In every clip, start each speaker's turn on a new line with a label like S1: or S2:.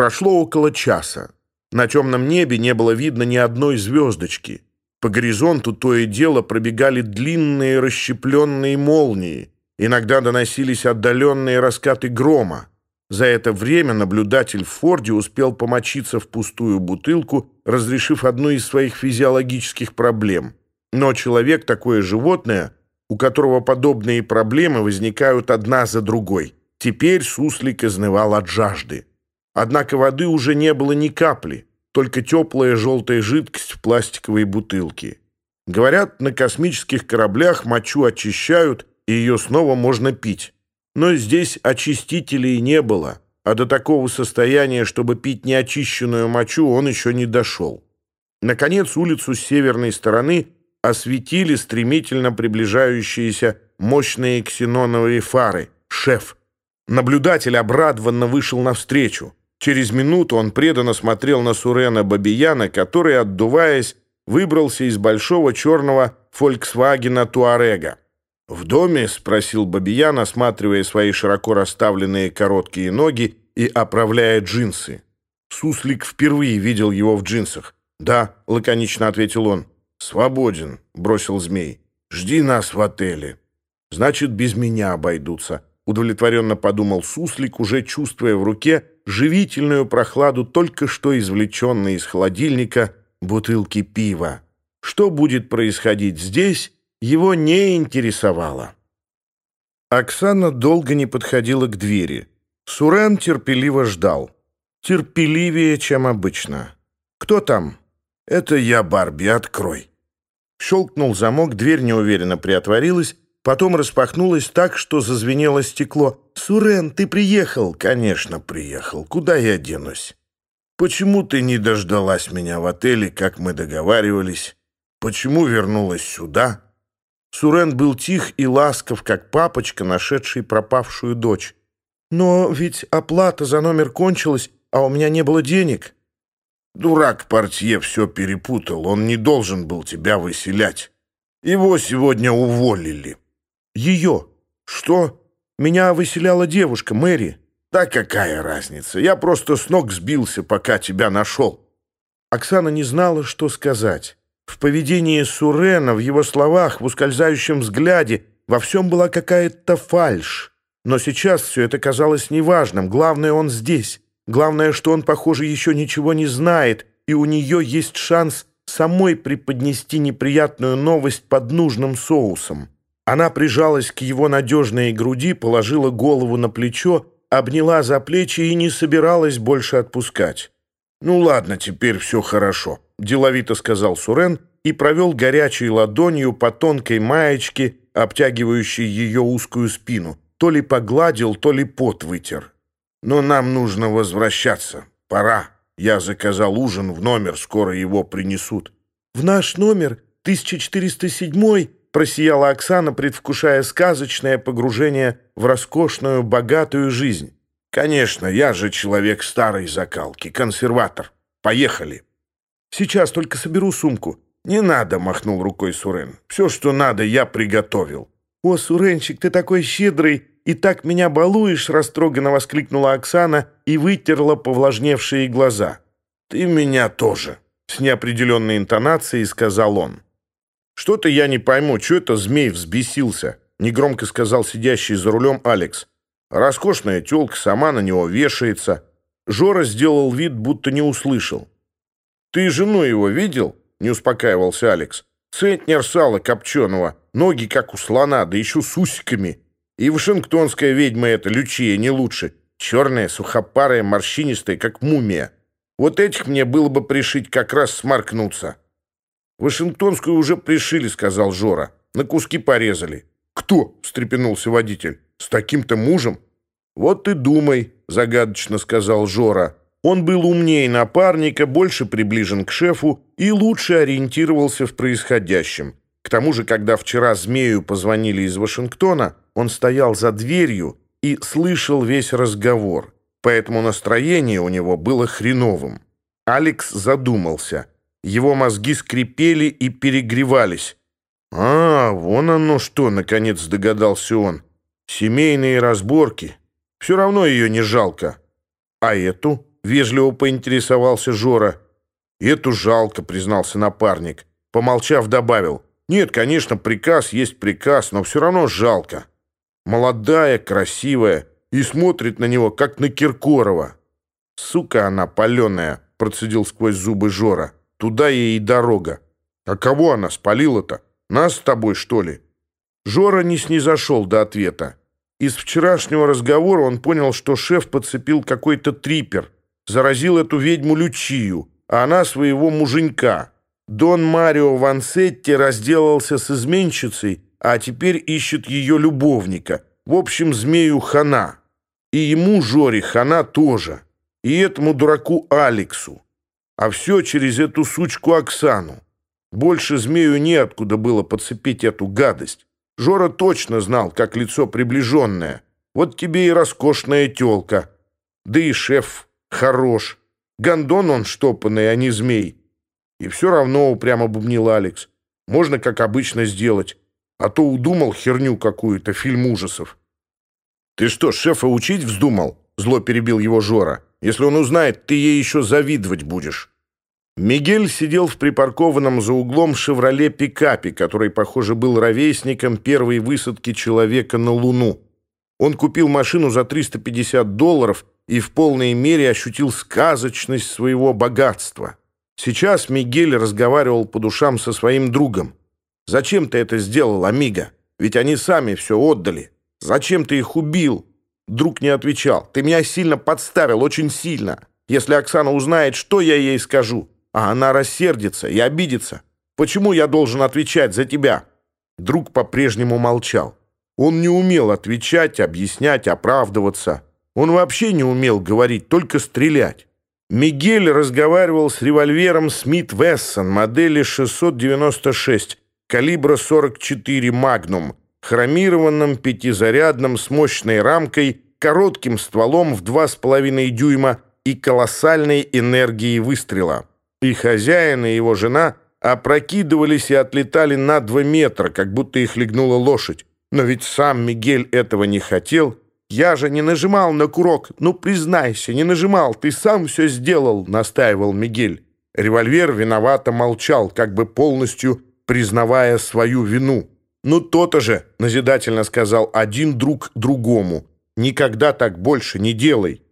S1: Прошло около часа. На темном небе не было видно ни одной звездочки. По горизонту то и дело пробегали длинные расщепленные молнии. Иногда доносились отдаленные раскаты грома. За это время наблюдатель в Форде успел помочиться в пустую бутылку, разрешив одну из своих физиологических проблем. Но человек — такое животное, у которого подобные проблемы возникают одна за другой. Теперь суслик изнывал от жажды. Однако воды уже не было ни капли, только теплая желтая жидкость в пластиковой бутылке. Говорят, на космических кораблях мочу очищают, и ее снова можно пить. Но здесь очистителей не было, а до такого состояния, чтобы пить неочищенную мочу, он еще не дошел. Наконец, улицу с северной стороны осветили стремительно приближающиеся мощные ксеноновые фары. «Шеф!» Наблюдатель обрадованно вышел навстречу. Через минуту он преданно смотрел на Сурена Бабияна, который, отдуваясь, выбрался из большого черного «Фольксвагена Туарега». «В доме?» — спросил Бабиян, осматривая свои широко расставленные короткие ноги и оправляя джинсы. Суслик впервые видел его в джинсах. «Да», — лаконично ответил он. «Свободен», — бросил змей. «Жди нас в отеле». «Значит, без меня обойдутся», — удовлетворенно подумал Суслик, уже чувствуя в руке живительную прохладу только что извлеченной из холодильника бутылки пива. Что будет происходить здесь, его не интересовало. Оксана долго не подходила к двери. Сурен терпеливо ждал. Терпеливее, чем обычно. «Кто там?» «Это я, Барби, открой». Щелкнул замок, дверь неуверенно приотворилась, потом распахнулась так, что зазвенело стекло. «Сурен, ты приехал?» «Конечно, приехал. Куда я денусь?» «Почему ты не дождалась меня в отеле, как мы договаривались? Почему вернулась сюда?» Сурен был тих и ласков, как папочка, нашедший пропавшую дочь. «Но ведь оплата за номер кончилась, а у меня не было денег». «Дурак портье все перепутал, он не должен был тебя выселять. Его сегодня уволили». «Ее?» «Что?» «Меня выселяла девушка, Мэри». «Да какая разница? Я просто с ног сбился, пока тебя нашел». Оксана не знала, что сказать. В поведении Сурена, в его словах, в ускользающем взгляде во всем была какая-то фальшь. Но сейчас все это казалось неважным. Главное, он здесь. Главное, что он, похоже, еще ничего не знает, и у нее есть шанс самой преподнести неприятную новость под нужным соусом. Она прижалась к его надежной груди, положила голову на плечо, обняла за плечи и не собиралась больше отпускать. «Ну ладно, теперь все хорошо», — деловито сказал Сурен и провел горячей ладонью по тонкой маечке, обтягивающей ее узкую спину. То ли погладил, то ли пот вытер. «Но нам нужно возвращаться. Пора. Я заказал ужин в номер, скоро его принесут».
S2: «В наш номер? 1407-й?» просияла Оксана, предвкушая сказочное погружение в роскошную, богатую жизнь.
S1: «Конечно, я же человек старой закалки, консерватор. Поехали!»
S2: «Сейчас только соберу сумку».
S1: «Не надо», — махнул рукой Сурен. «Все, что надо, я приготовил».
S2: «О, Суренчик, ты такой щедрый и так меня балуешь!» — растроганно воскликнула Оксана и вытерла повлажневшие глаза.
S1: «Ты меня тоже!» — с неопределенной интонацией сказал он. Что-то я не пойму, что это змей взбесился?» Негромко сказал сидящий за рулем Алекс. «Роскошная тёлка сама на него вешается». Жора сделал вид, будто не услышал. «Ты жену его видел?» — не успокаивался Алекс. «Центнер сала копченого, ноги как у слона, да еще с усиками. И вашингтонская ведьма эта, Лючия, не лучше. Черная, сухопарая, морщинистая, как мумия. Вот этих мне было бы пришить как раз сморкнуться». Вашингтонскую уже пришили, сказал Жора. На куски порезали. Кто? встрепенулся водитель. С таким-то мужем? Вот ты думай, загадочно сказал Жора. Он был умнее напарника, больше приближен к шефу и лучше ориентировался в происходящем. К тому же, когда вчера змею позвонили из Вашингтона, он стоял за дверью и слышал весь разговор, поэтому настроение у него было хреновым. Алекс задумался – его мозги скрипели и перегревались. «А, вон оно что!» — наконец догадался он. «Семейные разборки. Все равно ее не жалко». «А эту?» — вежливо поинтересовался Жора. «Эту жалко», — признался напарник. Помолчав, добавил. «Нет, конечно, приказ есть приказ, но все равно жалко. Молодая, красивая, и смотрит на него, как на Киркорова». «Сука она паленая», — процедил сквозь зубы Жора. «Туда ей и дорога». «А кого она спалила-то? Нас с тобой, что ли?» Жора не снизошел до ответа. Из вчерашнего разговора он понял, что шеф подцепил какой-то трипер, заразил эту ведьму Лючию, а она своего муженька. Дон Марио Вансетти разделался с изменщицей, а теперь ищет ее любовника. В общем, змею хана. И ему, Жоре, хана тоже. И этому дураку Алексу. а все через эту сучку Оксану. Больше змею неоткуда было подцепить эту гадость. Жора точно знал, как лицо приближенное. Вот тебе и роскошная телка. Да и шеф хорош. Гондон он штопанный, а не змей. И все равно упрямо бубнил Алекс. Можно, как обычно, сделать. А то удумал херню какую-то, фильм ужасов. «Ты что, шефа учить вздумал?» — зло перебил его Жора. Если он узнает, ты ей еще завидовать будешь». Мигель сидел в припаркованном за углом «Шевроле-пикапе», который, похоже, был ровесником первой высадки человека на Луну. Он купил машину за 350 долларов и в полной мере ощутил сказочность своего богатства. Сейчас Мигель разговаривал по душам со своим другом. «Зачем ты это сделал, Амиго? Ведь они сами все отдали. Зачем ты их убил? Друг не отвечал. Ты меня сильно подставил, очень сильно. Если Оксана узнает, что я ей скажу, а она рассердится и обидится. Почему я должен отвечать за тебя?» Друг по-прежнему молчал. Он не умел отвечать, объяснять, оправдываться. Он вообще не умел говорить, только стрелять. Мигель разговаривал с револьвером Смит Вессон модели 696 калибра 44 «Магнум», хромированным пятизарядным с мощной рамкой, коротким стволом в 2,5 дюйма и колоссальной энергией выстрела. И хозяин, и его жена опрокидывались и отлетали на два метра, как будто их легнула лошадь. Но ведь сам Мигель этого не хотел. «Я же не нажимал на курок. Ну, признайся, не нажимал. Ты сам все сделал», — настаивал Мигель. Револьвер «Ну то-то же!» — назидательно сказал один друг другому. «Никогда так больше не делай!»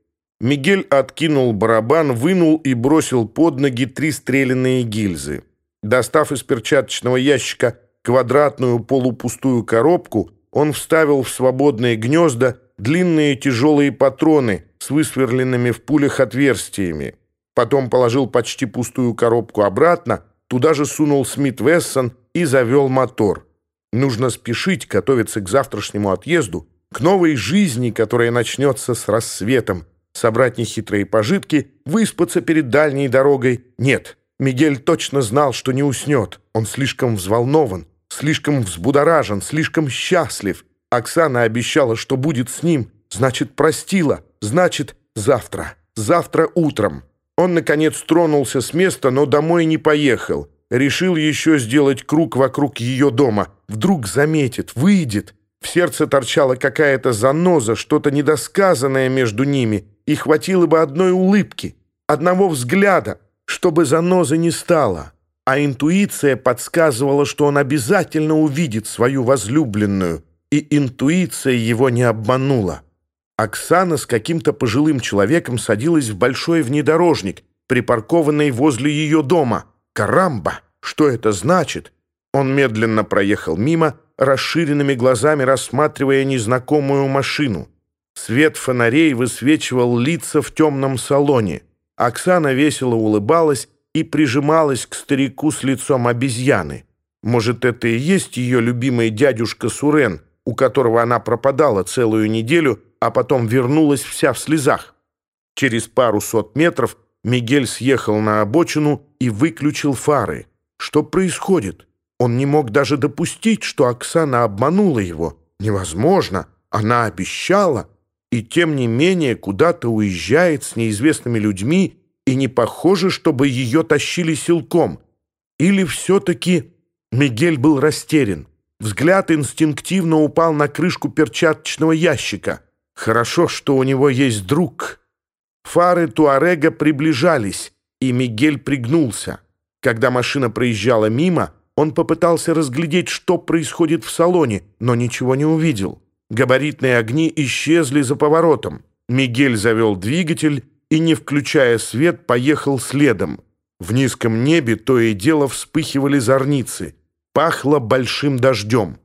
S1: Мигель откинул барабан, вынул и бросил под ноги три стрелянные гильзы. Достав из перчаточного ящика квадратную полупустую коробку, он вставил в свободные гнезда длинные тяжелые патроны с высверленными в пулях отверстиями. Потом положил почти пустую коробку обратно, туда же сунул Смит Вессон и завел мотор. Нужно спешить, готовиться к завтрашнему отъезду, к новой жизни, которая начнется с рассветом, собрать нехитрые пожитки, выспаться перед дальней дорогой. Нет, Мигель точно знал, что не уснет. Он слишком взволнован, слишком взбудоражен, слишком счастлив. Оксана обещала, что будет с ним, значит, простила, значит, завтра, завтра утром. Он, наконец, тронулся с места, но домой не поехал решил еще сделать круг вокруг ее дома. Вдруг заметит, выйдет. В сердце торчала какая-то заноза, что-то недосказанное между ними, и хватило бы одной улыбки, одного взгляда, чтобы заноза не стала. А интуиция подсказывала, что он обязательно увидит свою возлюбленную, и интуиция его не обманула. Оксана с каким-то пожилым человеком садилась в большой внедорожник, припаркованный возле ее дома — «Карамба! Что это значит?» Он медленно проехал мимо, расширенными глазами рассматривая незнакомую машину. Свет фонарей высвечивал лица в темном салоне. Оксана весело улыбалась и прижималась к старику с лицом обезьяны. Может, это и есть ее любимый дядюшка Сурен, у которого она пропадала целую неделю, а потом вернулась вся в слезах. Через пару сот метров Мигель съехал на обочину и выключил фары. Что происходит? Он не мог даже допустить, что Оксана обманула его. Невозможно. Она обещала. И тем не менее куда-то уезжает с неизвестными людьми, и не похоже, чтобы ее тащили силком. Или все-таки Мигель был растерян. Взгляд инстинктивно упал на крышку перчаточного ящика. Хорошо, что у него есть друг. Фары Туарега приближались и Мигель пригнулся. Когда машина проезжала мимо, он попытался разглядеть, что происходит в салоне, но ничего не увидел. Габаритные огни исчезли за поворотом. Мигель завел двигатель и, не включая свет, поехал следом. В низком небе то и дело вспыхивали зорницы. Пахло большим дождем.